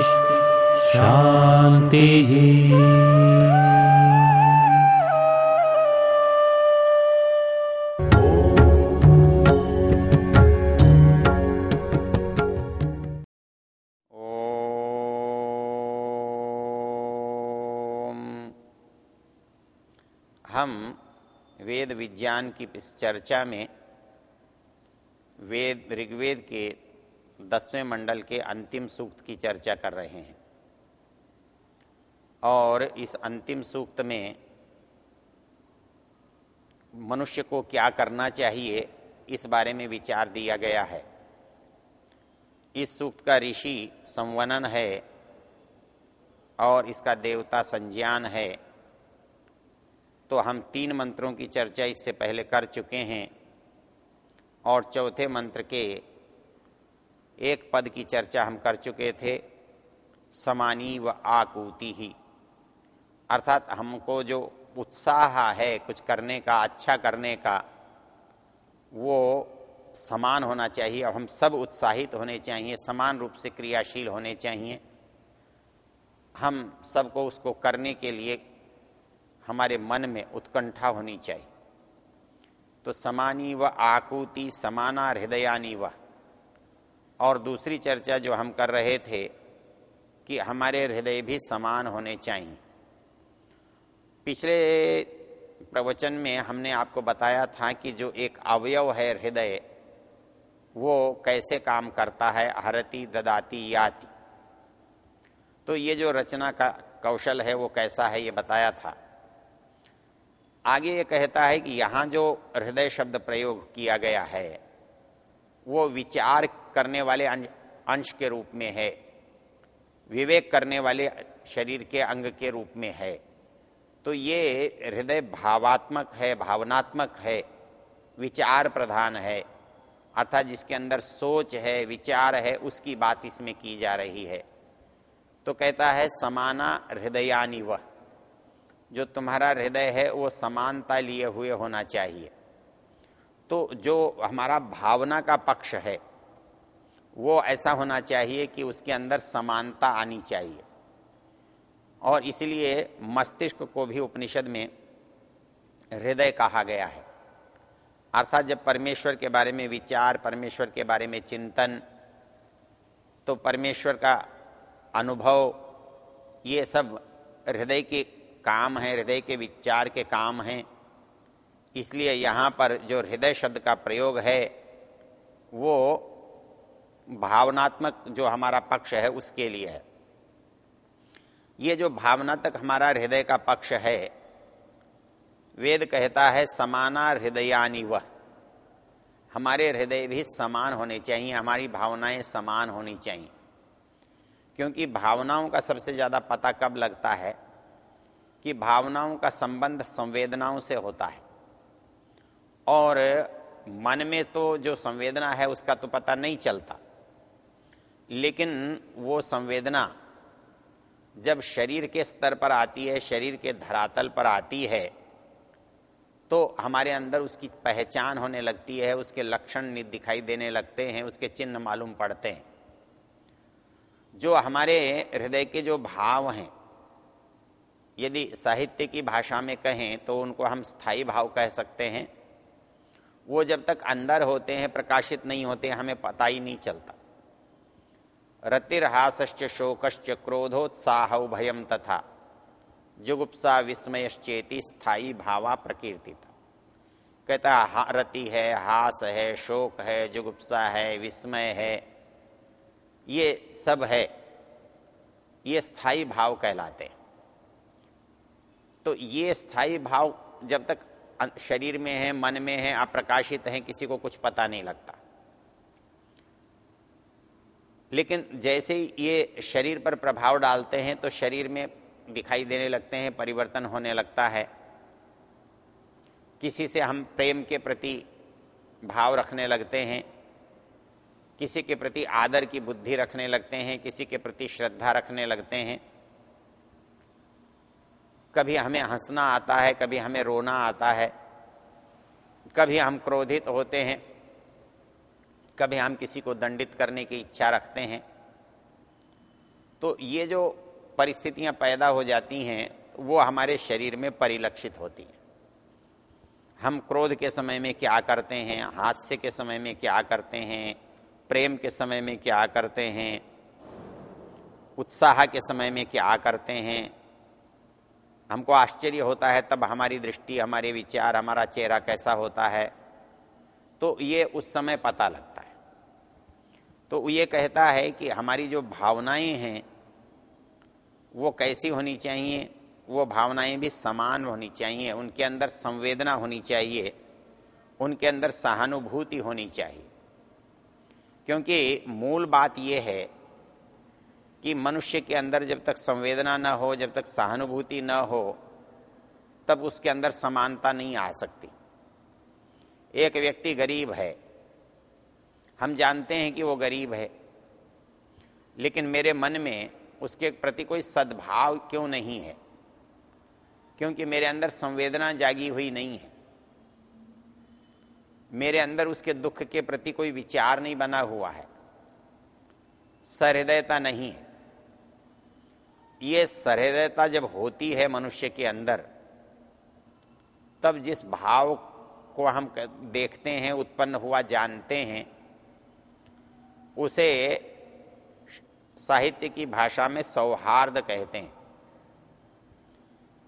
शान्तिः ओम। हम वेद विज्ञान की इस चर्चा में वेद ऋग्वेद के दसवें मंडल के अंतिम सूक्त की चर्चा कर रहे हैं। और इस अंतिम सूक्त में मनुष्य को क्या करना चाहिए, इस बारे में विचार दिया गया है। इस सूक्त का ऋषि संवनन है और इसका देवता संज्ञान है। तो हम तीन मंत्रों की चर्चा इससे पहले कर चुके हैं और चौथे मंत्र के एक पद की चर्चा हम कर चुके थे, समानी व आकूति ही। अर्थात हमको जो उत्साह है कुछ करने का अच्छा करने का, वो समान होना चाहिए। और हम सब उत्साहित होने चाहिए, समान रूप से क्रियाशील होने चाहिए। हम सबको उसको करने के लिए हमारे मन में उत्कंठा होनी चाहिए। तो समानी व आकूति समाना हृदयानी व और दूसरी चर्चा जो हम कर रहे थे कि हमारे हृदय भी समान होने चाहिए। पिछले प्रवचन में हमने आपको बताया था कि जो एक अवयव है हृदय, वो कैसे काम करता है? हरती, ददाती, याति। तो ये जो रचना का कौशल है, वो कैसा है, ये बताया था। आगे ये कहता है कि यहाँ जो हृदय शब्द प्रयोग किया गया है वो विचार करने वाले अंश के रूप में है। विवेक करने वाले शरीर के अंग के रूप में है। तो ये हृदय भावात्मक है, भावनात्मक है, विचार प्रधान है। अर्थात जिसके अंदर सोच है, विचार है, उसकी बात इसमें की जा रही है। तो कहता है, समाना हृदयानी वह जो तुम्हारा हृदय है, वो समानता लिए हुए होना चाहिए। तो जो हमारा भावना का पक्ष है, वो ऐसा होना चाहिए कि उसके अंदर समानता आनी चाहिए। और इसलिए मस्तिष्क को भी उपनिषद में हृदय कहा गया है। अर्थात जब परमेश्वर के बारे में विचार, परमेश्वर के बारे में चिंतन तो परमेश्वर का अनुभव, ये सब हृदय के काम हैं, हृदय के विचार के काम हैं। इसलिए यहाँ पर जो हृदय शब्द का प्रयोग है, वो भावनात्मक जो हमारा पक्ष है, उसके लिए है। ये जो भावना तक हमारा हृदय का पक्ष है, वेद कहता है, समाना हृदयानी वह। हमारे हृदय भी समान होने चाहिए, हमारी भावनाएँ समान होनी चाहिए। क्योंकि भावनाओं का सबसे ज़्यादा पता कब लगता है कि भावनाओं का संबंध संवेदनाओं से होता है। और मन में तो जो संवेदना है उसका तो पता नहीं चलता। लेकिन वो संवेदना जब शरीर के स्तर पर आती है, शरीर के धरातल पर आती है तो हमारे अंदर उसकी पहचान होने लगती है, उसके लक्षण दिखाई देने लगते हैं, उसके चिन्ह मालूम पड़ते हैं। जो हमारे हृदय के जो भाव हैं, यदि साहित्य की भाषा में कहें तो उनको हम स्थायी भाव कह सकते हैं। वो जब तक अंदर होते हैं, प्रकाशित नहीं होते, हमें पता ही नहीं चलता। रतिर्हाश्च शोकश्च क्रोधोत्साह भयम तथा, जुगुप्सा विस्मयश्चेति स्थायी भावा प्रकीर्ति कहता, है, रति है, हास है, शोक है, जुगुप्सा है, विस्मय है, ये सब है, ये स्थायी भाव कहलाते हैं। तो ये स्थायी भाव जब तक शरीर में है, मन में है, अप्रकाशित है, किसी को कुछ पता नहीं लगता। लेकिन जैसे ही ये शरीर पर प्रभाव डालते हैं तो शरीर में दिखाई देने लगते हैं, परिवर्तन होने लगता है। किसी से हम प्रेम के प्रति भाव रखने लगते हैं, किसी के प्रति आदर की बुद्धि रखने लगते हैं, किसी के प्रति श्रद्धा रखने लगते हैं। कभी हमें हंसना आता है, कभी हमें रोना आता है, कभी हम क्रोधित होते हैं, कभी हम किसी को दंडित करने की इच्छा रखते हैं तो ये जो परिस्थितियाँ पैदा हो जाती हैं, वो हमारे शरीर में परिलक्षित होती हैं। हम क्रोध के समय में क्या करते हैं, हास्य के समय में क्या करते हैं, प्रेम के समय में क्या करते हैं, उत्साह के समय में क्या करते हैं हमको आश्चर्य होता है तब हमारी दृष्टि, हमारे विचार, हमारा चेहरा कैसा होता है। तो ये उस समय पता लगता है। तो ये कहता है कि हमारी जो भावनाएँ हैं, वो कैसी होनी चाहिए? वो भावनाएँ भी समान होनी चाहिए, उनके अंदर संवेदना होनी चाहिए, उनके अंदर सहानुभूति होनी चाहिए। क्योंकि मूल बात यह है कि मनुष्य के अंदर जब तक संवेदना न हो, जब तक सहानुभूति न हो, तब उसके अंदर समानता नहीं आ सकती। एक व्यक्ति गरीब है। हम जानते हैं कि वो गरीब है। लेकिन मेरे मन में उसके प्रति कोई सद्भाव क्यों नहीं है? क्योंकि मेरे अंदर संवेदना जागी हुई नहीं है। मेरे अंदर उसके दुख के प्रति कोई विचार नहीं बना हुआ है। सहृदयता नहीं है। ये सहृदयता जब होती है मनुष्य के अंदर, तब जिस भाव को हम देखते हैं, उत्पन्न हुआ जानते हैं, उसे साहित्य की भाषा में सौहार्द कहते हैं।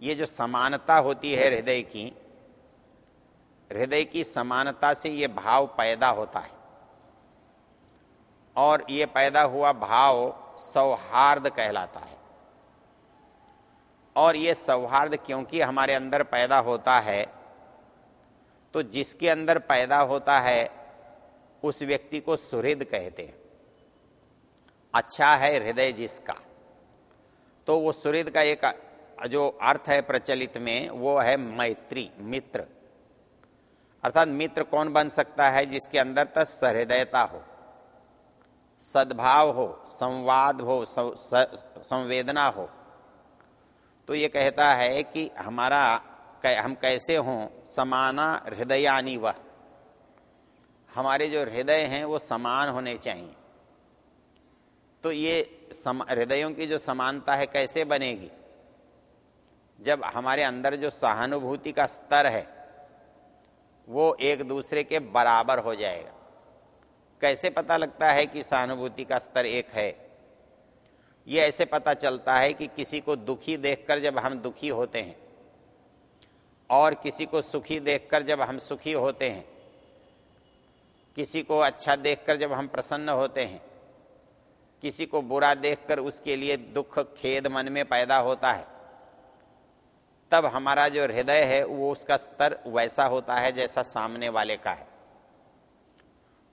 ये जो समानता होती है हृदय की हृदय की समानता से ये भाव पैदा होता है। और ये पैदा हुआ भाव सौहार्द कहलाता है। और ये सौहार्द क्योंकि हमारे अंदर पैदा होता है तो जिसके अंदर पैदा होता है, उस व्यक्ति को सुहृद कहते हैं। अच्छा है हृदय जिसका तो वो सुहृद का एक जो अर्थ है प्रचलित में, वो है मैत्री, मित्र। अर्थात मित्र कौन बन सकता है जिसके अंदर तक सहृदयता हो, सद्भाव हो, संवाद हो संवेदना हो? तो ये कहता है कि हमारा हम कैसे हों? समाना हृदयानी वह। हमारे जो हृदय हैं, वो समान होने चाहिए। तो ये हृदयों की जो समानता है, कैसे बनेगी? जब हमारे अंदर जो सहानुभूति का स्तर है, वो एक दूसरे के बराबर हो जाएगा। कैसे पता लगता है कि सहानुभूति का स्तर एक है? ये ऐसे पता चलता है कि किसी को दुखी देखकर जब हम दुखी होते हैं और किसी को सुखी देखकर जब हम सुखी होते हैं, किसी को अच्छा देखकर जब हम प्रसन्न होते हैं, किसी को बुरा देखकर उसके लिए दुख खेद मन में पैदा होता है, तब हमारा जो हृदय है वो उसका स्तर वैसा होता है जैसा सामने वाले का है।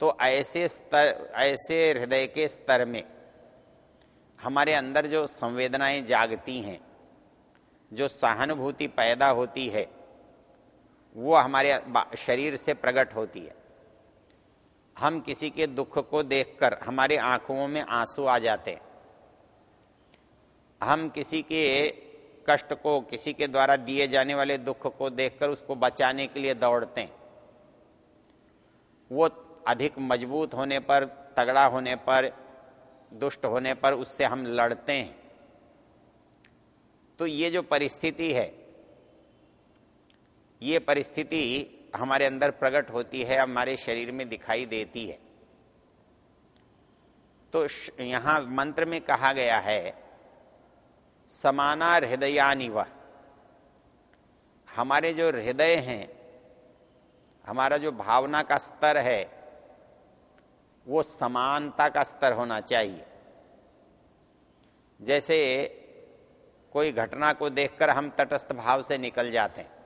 तो ऐसे स्तर, ऐसे हृदय के स्तर में हमारे अंदर जो संवेदनाएँ जागती हैं, जो सहानुभूति पैदा होती है, वो हमारे शरीर से प्रकट होती है। हम किसी के दुख को देखकर हमारे आँखों में आँसू आ जाते हैं। हम किसी के कष्ट को, किसी के द्वारा दिए जाने वाले दुख को देखकर उसको बचाने के लिए दौड़ते हैं। वो अधिक मज़बूत होने पर, तगड़ा होने पर दुष्ट होने पर उससे हम लड़ते हैं। तो ये जो परिस्थिति है, ये परिस्थिति हमारे अंदर प्रकट होती है, हमारे शरीर में दिखाई देती है। तो यहाँ मंत्र में कहा गया है, समाना हृदयानि वह हमारे जो हृदय हैं, हमारा जो भावना का स्तर है वो समानता का स्तर होना चाहिए। जैसे कोई घटना को देखकर हम तटस्थ भाव से निकल जाते हैं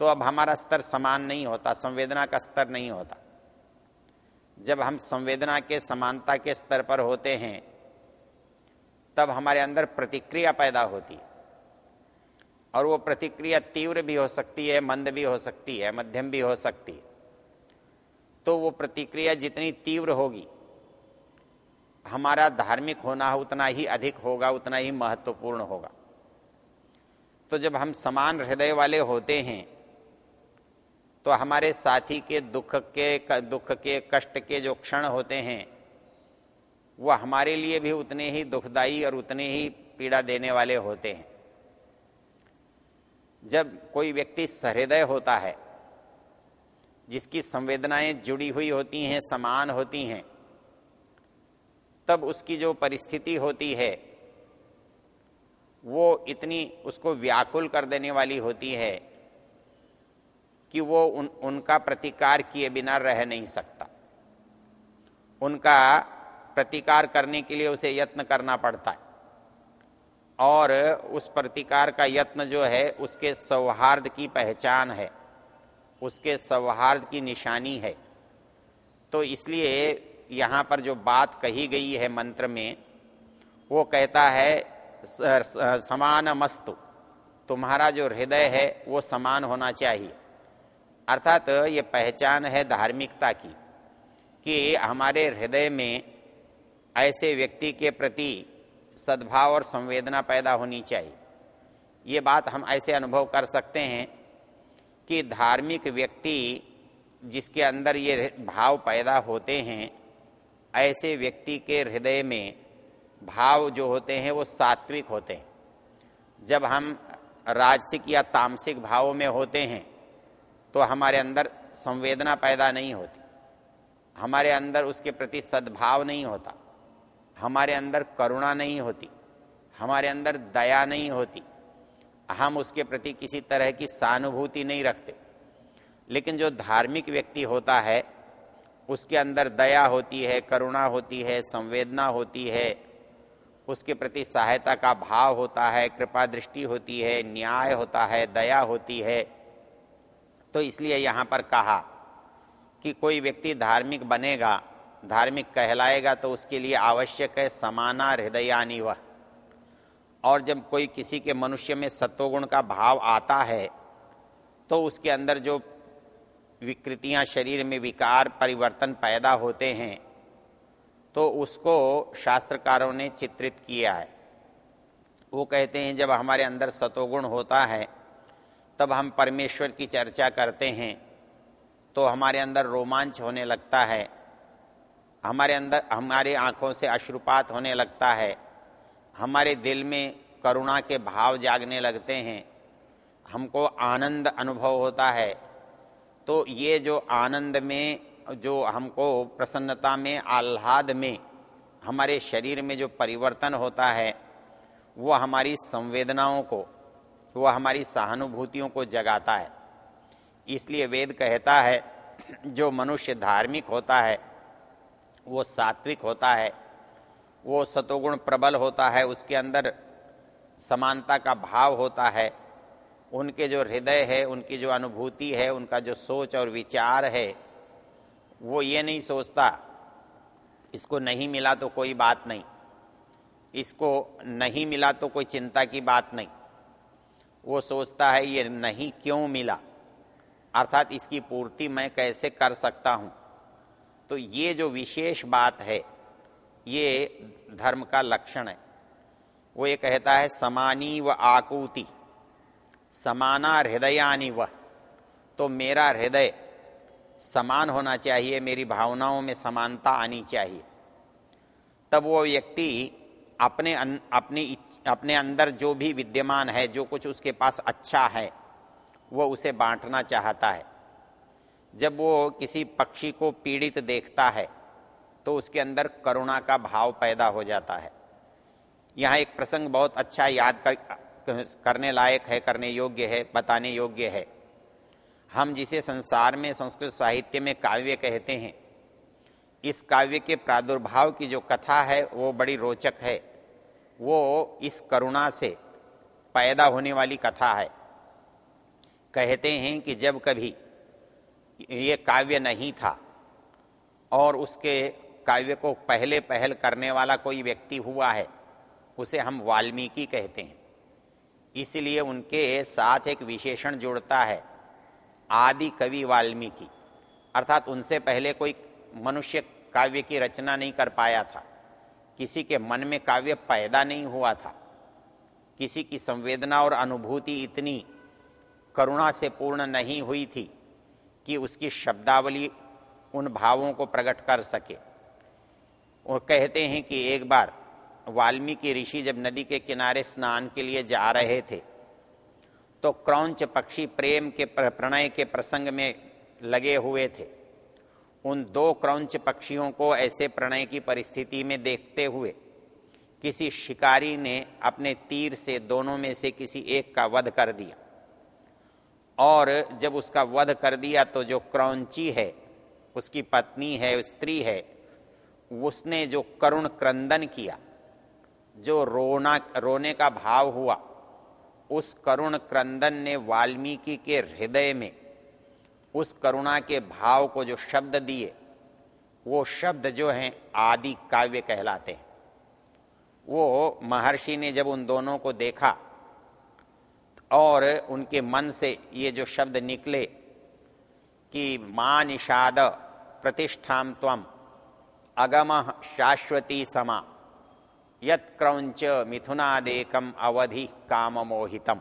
तो अब हमारा स्तर समान नहीं होता, संवेदना का स्तर नहीं होता। जब हम संवेदना के, समानता के स्तर पर होते हैं, तब हमारे अंदर प्रतिक्रिया पैदा होती है। और वो प्रतिक्रिया तीव्र भी हो सकती है, मंद भी हो सकती है, मध्यम भी हो सकती है। तो वो प्रतिक्रिया जितनी तीव्र होगी, हमारा धार्मिक होना उतना ही अधिक होगा, उतना ही महत्वपूर्ण होगा। तो जब हम समान हृदय वाले होते हैं तो हमारे साथी के दुख के दुख के, कष्ट के जो क्षण होते हैं वह हमारे लिए भी उतने ही दुखदाई और उतने ही पीड़ा देने वाले होते हैं। जब कोई व्यक्ति सहृदय होता है जिसकी संवेदनाएँ जुड़ी हुई होती हैं, समान होती हैं, तब उसकी जो परिस्थिति होती है, वो इतनी उसको व्याकुल कर देने वाली होती है कि वो उन, उनका प्रतिकार किए बिना रह नहीं सकता। उनका प्रतिकार करने के लिए उसे यत्न करना पड़ता है। और उस प्रतिकार का यत्न जो है, उसके सौहार्द की पहचान है। उसके सौहार्द की निशानी है। तो इसलिए यहाँ पर जो बात कही गई है मंत्र में, वो कहता है समान मस्तु तुम्हारा जो हृदय है, वो समान होना चाहिए। अर्थात ये पहचान है धार्मिकता की, कि हमारे हृदय में ऐसे व्यक्ति के प्रति सद्भाव और संवेदना पैदा होनी चाहिए। ये बात हम ऐसे अनुभव कर सकते हैं कि धार्मिक व्यक्ति जिसके अंदर ये भाव पैदा होते हैं, ऐसे व्यक्ति के हृदय में भाव जो होते हैं, वो सात्विक होते हैं। जब हम राजसिक या तामसिक भावों में होते हैं तो हमारे अंदर संवेदना पैदा नहीं होती। हमारे अंदर उसके प्रति सद्भाव नहीं होता। हमारे अंदर करुणा नहीं होती। हमारे अंदर दया नहीं होती। हम उसके प्रति किसी तरह की सहानुभूति नहीं रखते। लेकिन जो धार्मिक व्यक्ति होता है, उसके अंदर दया होती है, करुणा होती है, संवेदना होती है, उसके प्रति सहायता का भाव होता है, कृपा दृष्टि होती है, न्याय होता है, दया होती है। तो इसलिए यहाँ पर कहा कि कोई व्यक्ति धार्मिक बनेगा, धार्मिक कहलाएगा तो उसके लिए आवश्यक है समाना हृदयानी वह। और जब कोई किसी के मनुष्य में सत्वगुण का भाव आता है तो उसके अंदर जो विकृतियाँ शरीर में विकार, परिवर्तन पैदा होते हैं तो उसको शास्त्रकारों ने चित्रित किया है। वो कहते हैं, जब हमारे अंदर सतोगुण होता है, तब हम परमेश्वर की चर्चा करते हैं तो हमारे अंदर रोमांच होने लगता है, हमारे अंदर, हमारे आँखों से अश्रुपात होने लगता है हमारे दिल में करुणा के भाव जागने लगते हैं, हमको आनंद अनुभव होता है। तो ये जो आनंद में, जो हमको प्रसन्नता में, आह्लाद में, हमारे शरीर में जो परिवर्तन होता है, वो हमारी संवेदनाओं को, वो हमारी सहानुभूतियों को जगाता है। इसलिए वेद कहता है, जो मनुष्य धार्मिक होता है, वो सात्विक होता है। वो सतोगुण प्रबल होता है, उसके अंदर समानता का भाव होता है। उनके जो हृदय है, उनकी जो अनुभूति है, उनका जो सोच और विचार है, वो ये नहीं सोचता, इसको नहीं मिला तो कोई बात नहीं। इसको नहीं मिला तो कोई चिंता की बात नहीं। वो सोचता है, ये नहीं क्यों मिला? अर्थात इसकी पूर्ति मैं कैसे कर सकता हूँ? तो ये जो विशेष बात है ये धर्म का लक्षण है। वो ये कहता है समानी व आकूति। समाना हृदयानी वह तो मेरा हृदय समान होना चाहिए मेरी भावनाओं में समानता आनी चाहिए। तब वो व्यक्ति अपने अन, अपनी अपने अंदर जो भी विद्यमान है जो कुछ उसके पास अच्छा है वो उसे बांटना चाहता है। जब वो किसी पक्षी को पीड़ित देखता है तो उसके अंदर करुणा का भाव पैदा हो जाता है। यहाँ एक प्रसंग बहुत अच्छा याद कर, करने लायक है, करने योग्य है, बताने योग्य है। हम जिसे संसार में, संस्कृत साहित्य में काव्य कहते हैं, इस काव्य के प्रादुर्भाव की जो कथा है, वो बड़ी रोचक है। वो इस करुणा से पैदा होने वाली कथा है। कहते हैं कि जब कभी ये काव्य नहीं था और उसके काव्य को पहले पहल करने वाला कोई व्यक्ति हुआ है, उसे हम वाल्मीकि कहते हैं। इसलिए उनके साथ एक विशेषण जुड़ता है, आदि कवि वाल्मीकि। अर्थात उनसे पहले कोई मनुष्य काव्य की रचना नहीं कर पाया था। किसी के मन में काव्य पैदा नहीं हुआ था। किसी की संवेदना और अनुभूति इतनी करुणा से पूर्ण नहीं हुई थी कि उसकी शब्दावली उन भावों को प्रकट कर सके। और कहते हैं कि एक बार वाल्मीकि ऋषि जब नदी के किनारे स्नान के लिए जा रहे थे तो क्रौंच पक्षी प्रेम के प्रणय के प्रसंग में लगे हुए थे। उन दो क्रौंच पक्षियों को ऐसे प्रणय की परिस्थिति में देखते हुए किसी शिकारी ने अपने तीर से दोनों में से किसी एक का वध कर दिया। और जब उसका वध कर दिया तो जो क्रौंची है, उसकी पत्नी है, स्त्री है उसने जो करुण क्रंदन किया, जो रोना, रोने का भाव हुआ, उस करुण क्रंदन ने वाल्मीकि के हृदय में, उस करुणा के भाव को जो शब्द दिए, वो शब्द जो हैं आदि काव्य कहलाते हैं। वो महर्षि ने जब उन दोनों को देखा, और उनके मन से ये जो शब्द निकले कि माँ निषाद प्रतिष्ठाम तम अगम शाश्वती समा। यत क्रौंच मिथुनादेकम अवधि काम मोहितम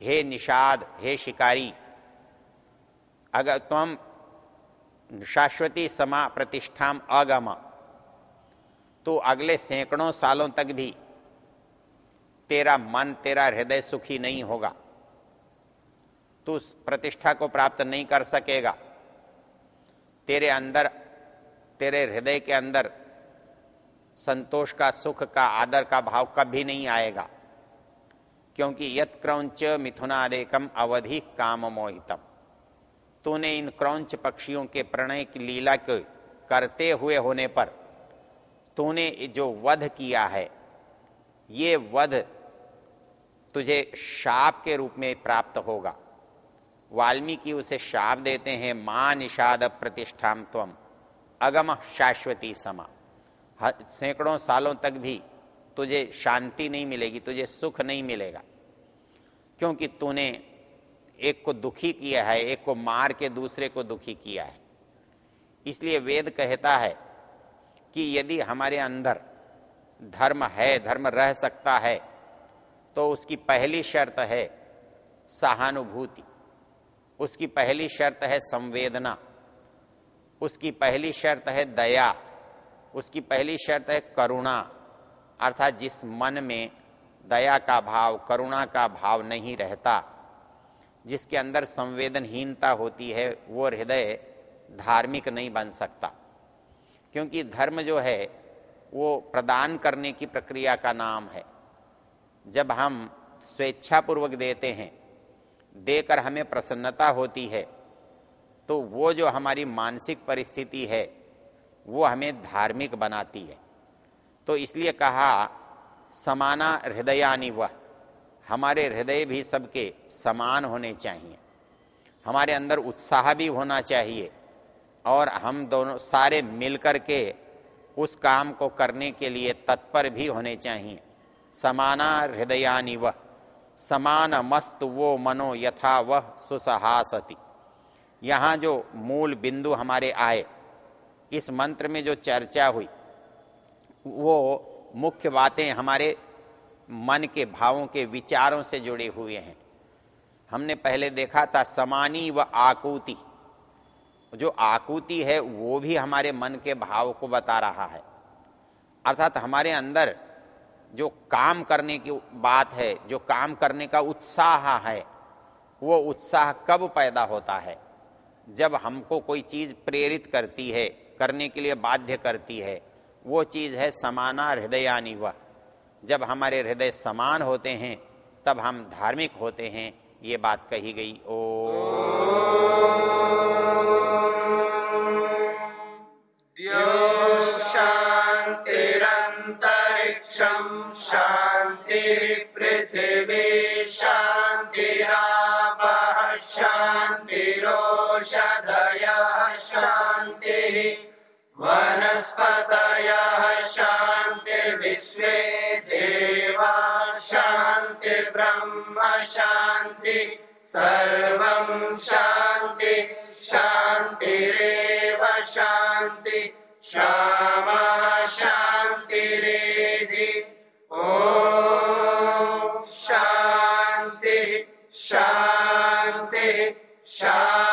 हे निषाद, हे शिकारी अगर तुम शाश्वती समा प्रतिष्ठाम अगम। तो अगले सैकड़ों सालों तक भी तेरा मन, तेरा हृदय सुखी नहीं होगा। तू प्रतिष्ठा को प्राप्त नहीं कर सकेगा। तेरे अंदर तेरे हृदय के अंदर संतोष का, सुख का, आदर का भाव कभी नहीं आएगा। क्योंकि यत क्रौंच मिथुनादेकम अवधि काम मोहितम तूने इन क्रौंच पक्षियों के प्रणय की लीला के करते हुए होने पर तूने जो वध किया है, ये वध तुझे शाप के रूप में प्राप्त होगा। वाल्मीकि उसे शाप देते हैं, माँ निषाद प्रतिष्ठाम त्वम। अगम शाश्वती समा। सैकड़ों सालों तक भी तुझे शांति नहीं मिलेगी, तुझे सुख नहीं मिलेगा। क्योंकि तूने एक को दुखी किया है, एक को मार के दूसरे को दुखी किया है। इसलिए वेद कहता है कि यदि हमारे अंदर धर्म है, धर्म रह सकता है तो उसकी पहली शर्त है सहानुभूति। उसकी पहली शर्त है संवेदना। उसकी पहली शर्त है दया, उसकी पहली शर्त है करुणा। अर्थात जिस मन में दया का भाव, करुणा का भाव नहीं रहता, जिसके अंदर संवेदनहीनता होती है, वो हृदय धार्मिक नहीं बन सकता। क्योंकि धर्म जो है, वो प्रदान करने की प्रक्रिया का नाम है। जब हम स्वेच्छापूर्वक देते हैं, देकर हमें प्रसन्नता होती है तो वो जो हमारी मानसिक परिस्थिति है, वो हमें धार्मिक बनाती है। तो इसलिए कहा, समाना हृदयानि वह। हमारे हृदय भी सबके समान होने चाहिए। हमारे अंदर उत्साह भी होना चाहिए और हम दोनों सारे मिलकर के उस काम को करने के लिए तत्पर भी होने चाहिए। समाना हृदयानि वह। समान मस्त वो मनो यथा वह सुसहासति। यहाँ जो मूल बिंदु हमारे आए, इस मंत्र में जो चर्चा हुई, वो मुख्य बातें हमारे मन के भावों के विचारों से जुड़े हुए हैं। हमने पहले देखा था समानी व आकूति। जो आकूति है, वो भी हमारे मन के भाव को बता रहा है। अर्थात हमारे अंदर जो काम करने की बात है, जो काम करने का उत्साह है, वो उत्साह कब पैदा होता है? जब हमको कोई चीज़ प्रेरित करती है, करने के लिए बाध्य करती है, वो चीज़ है समाना हृदयानी वह। जब हमारे हृदय समान होते हैं, तब हम धार्मिक होते हैं, ये बात कही गई। ओ। शांति पृथ्वी शांतिरापः शान्तिरोषधयः शान्तिः। वनस्पतयः शान्तिर्विश्वे देवा शान्तिर्ब्रह्म शान्ति। सर्वं शान्ति, शान्तिरेव शान्ति। क्षमा शान्तिरेधि। ॐ शान्तिः शान्तिः शान्तिः।